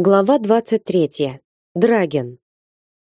Глава 23. Драген.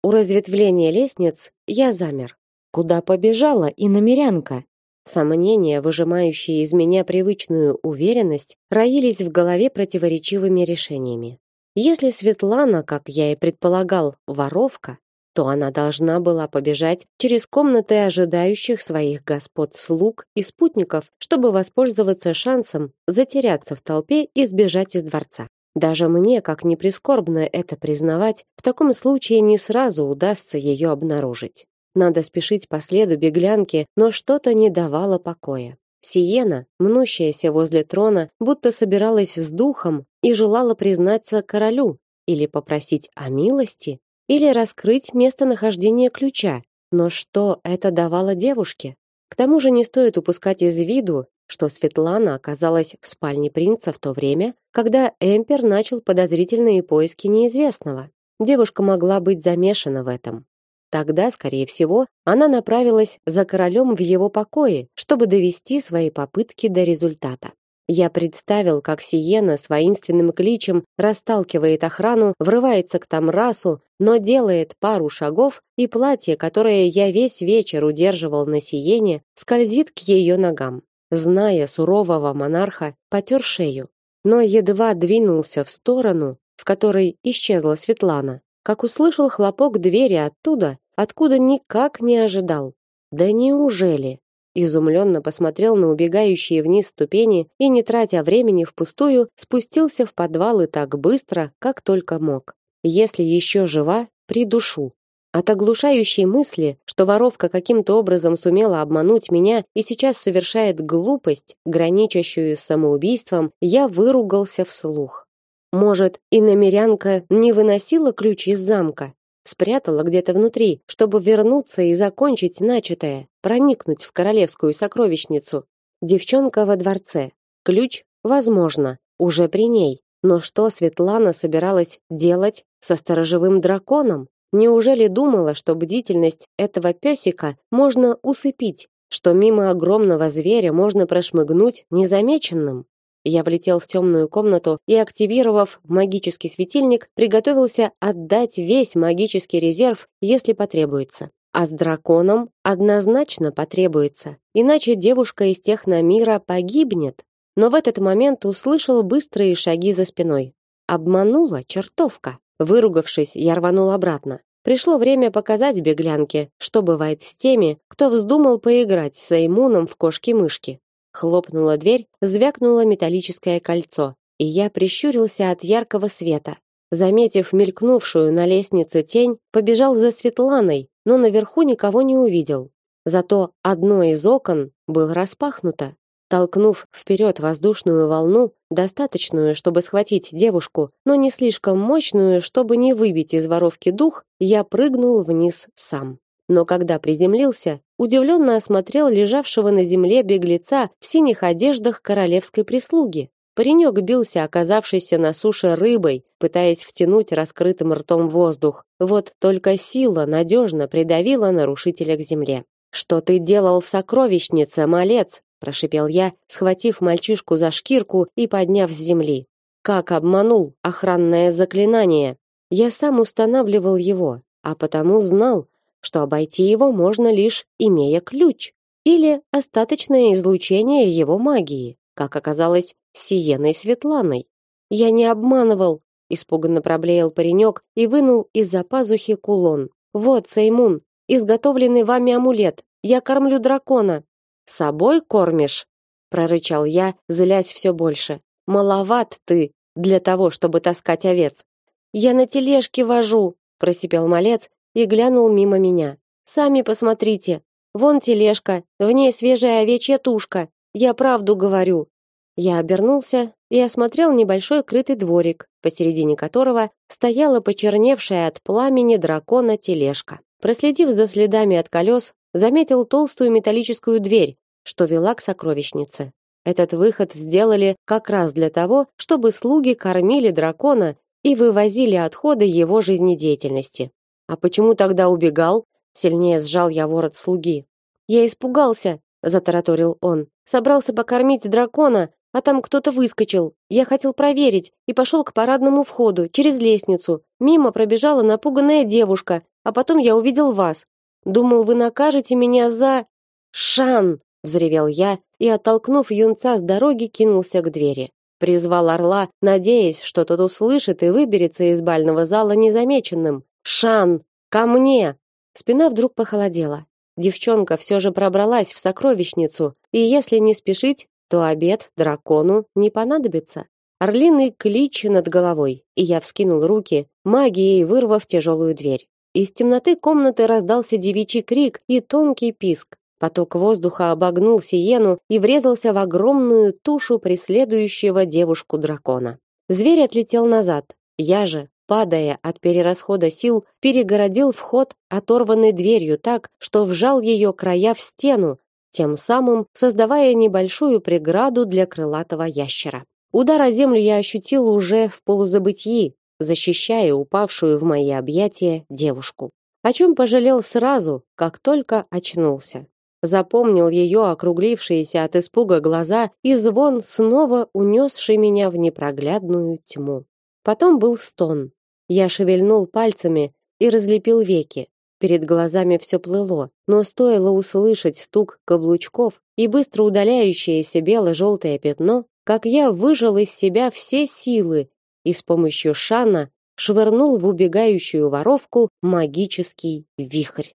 У разветвления лестниц я замер. Куда побежала и намерянка? Сомнения, выжимающие из меня привычную уверенность, роились в голове противоречивыми решениями. Если Светлана, как я и предполагал, воровка, то она должна была побежать через комнаты ожидающих своих господ слуг и спутников, чтобы воспользоваться шансом затеряться в толпе и сбежать из дворца. Даже мне, как ни прискорбно это признавать, в таком случае не сразу удастся ее обнаружить. Надо спешить по следу беглянки, но что-то не давало покоя. Сиена, мнущаяся возле трона, будто собиралась с духом и желала признаться королю или попросить о милости, или раскрыть местонахождение ключа. Но что это давало девушке? К тому же не стоит упускать из виду, что Светлана оказалась в спальне принца в то время, когда Эмпер начал подозрительные поиски неизвестного. Девушка могла быть замешана в этом. Тогда, скорее всего, она направилась за королем в его покои, чтобы довести свои попытки до результата. Я представил, как Сиена с воинственным кличем расталкивает охрану, врывается к Тамрасу, но делает пару шагов, и платье, которое я весь вечер удерживал на Сиене, скользит к ее ногам. Зная сурового монарха, потер шею, но едва двинулся в сторону, в которой исчезла Светлана, как услышал хлопок двери оттуда, откуда никак не ожидал. Да неужели? изумленно посмотрел на убегающие вниз ступени и не тратя времени впустую, спустился в подвал и так быстро, как только мог. Если еще жива, придушу. От оглушающей мысли, что воровка каким-то образом сумела обмануть меня и сейчас совершает глупость, граничащую с самоубийством, я выругался вслух. Может, и намерянка не выносила ключ из замка, спрятала где-то внутри, чтобы вернуться и закончить начатое, проникнуть в королевскую сокровищницу. Девчонка во дворце. Ключ, возможно, уже при ней. Но что Светлана собиралась делать со сторожевым драконом? Неужели думала, что бдительность этого песика можно усыпить, что мимо огромного зверя можно прошмыгнуть незамеченным? Я влетел в темную комнату и, активировав магический светильник, приготовился отдать весь магический резерв, если потребуется. А с драконом однозначно потребуется, иначе девушка из техномира погибнет. Но в этот момент услышал быстрые шаги за спиной. Обманула чертовка. Выругавшись, я рванул обратно. Пришло время показать беглянке, что бывает с теми, кто вздумал поиграть с Эймуном в кошки-мышки. Хлопнула дверь, звякнуло металлическое кольцо, и я прищурился от яркого света. Заметив мелькнувшую на лестнице тень, побежал за Светланой, но наверху никого не увидел. Зато одно из окон было распахнуто. Толкнув вперед воздушную волну, достаточную, чтобы схватить девушку, но не слишком мощную, чтобы не выбить из воровки дух, я прыгнул вниз сам но когда приземлился, удивленно осмотрел лежавшего на земле беглеца в синих одеждах королевской прислуги. Паренек бился, оказавшийся на суше рыбой, пытаясь втянуть раскрытым ртом воздух. Вот только сила надежно придавила нарушителя к земле. «Что ты делал в сокровищнице, малец?» – прошипел я, схватив мальчишку за шкирку и подняв с земли. «Как обманул охранное заклинание?» Я сам устанавливал его, а потому знал, что обойти его можно лишь имея ключ или остаточное излучение его магии, как оказалось с Сиеной Светланой. Я не обманывал, испуганно проблеял паренек и вынул из-за пазухи кулон. Вот, Сеймун, изготовленный вами амулет. Я кормлю дракона. Собой кормишь? прорычал я, злясь все больше. Маловат ты для того, чтобы таскать овец. Я на тележке вожу, просипел малец и глянул мимо меня. Сами посмотрите. Вон тележка, в ней свежая овечья тушка. Я правду говорю. Я обернулся и осмотрел небольшой крытый дворик, посередине которого стояла почерневшая от пламени дракона тележка. Проследив за следами от колес, заметил толстую металлическую дверь, что вела к сокровищнице. Этот выход сделали как раз для того, чтобы слуги кормили дракона и вывозили отходы его жизнедеятельности. А почему тогда убегал? Сильнее сжал я ворот слуги. Я испугался, затараторил он. Собрался покормить дракона, а там кто-то выскочил. Я хотел проверить и пошел к парадному входу через лестницу. Мимо пробежала напуганная девушка, а потом я увидел вас. Думал, вы накажете меня за Шан, взревел я и оттолкнув юнца с дороги, кинулся к двери. Призвал орла, надеясь, что тот услышит и выберется из бального зала незамеченным. Шан, ко мне! Спина вдруг похолодела. Девчонка все же пробралась в сокровищницу, и если не спешить, то обед дракону не понадобится. Орлиный клич над головой, и я вскинул руки, магией вырвав тяжелую дверь. Из темноты комнаты раздался девичий крик и тонкий писк. Поток воздуха обогнул Сиену и врезался в огромную тушу преследующего девушку дракона. Зверь отлетел назад. Я же, падая от перерасхода сил, перегородил вход оторванной дверью так, что вжал ее края в стену, тем самым создавая небольшую преграду для крылатого ящера. Удар о землю я ощутил уже в полузабытии, защищая упавшую в мои объятия девушку. О чем пожалел сразу, как только очнулся. Запомнил ее округлившиеся от испуга глаза и звон, снова унесший меня в непроглядную тьму. Потом был стон. Я шевельнул пальцами и разлепил веки. Перед глазами все плыло, но стоило услышать стук каблучков и быстро удаляющееся бело-желтое пятно, как я выжал из себя все силы и с помощью шана швырнул в убегающую воровку магический вихрь.